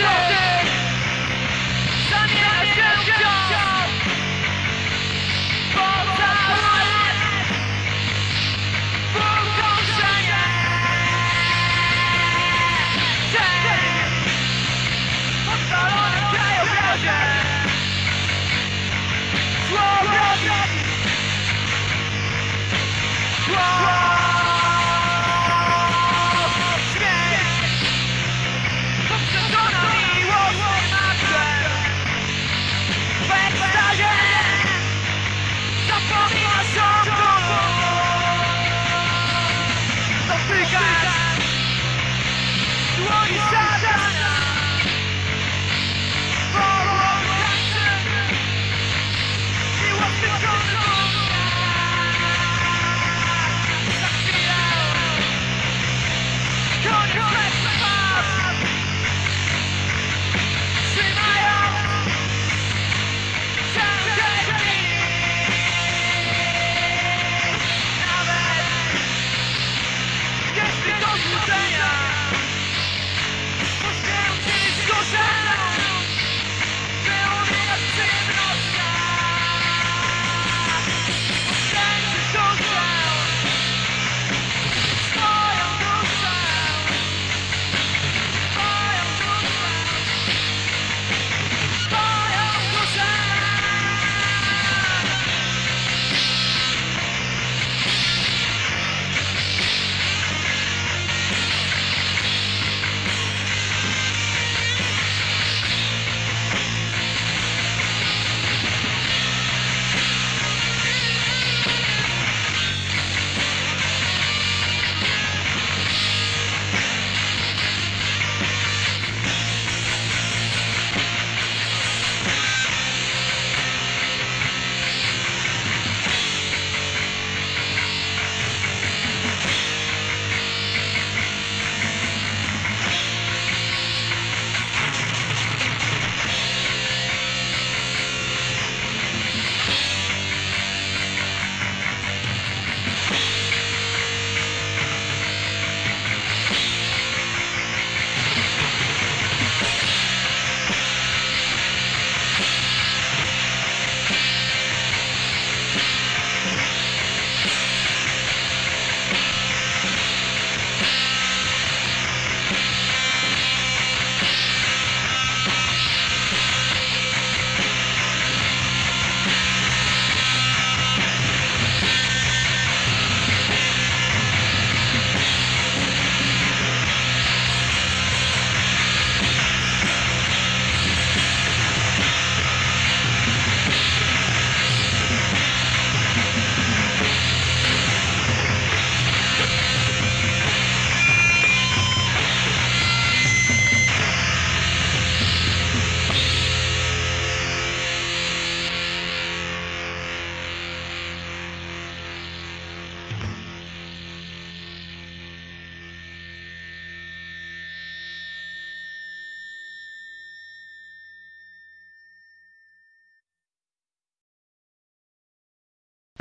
środek! Zamiana wielka! Poza Pogrążenie! Cel! Oddalony krajobrazie! Słowo!